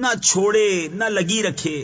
نہ چھوڑے نہ لگی رکھے۔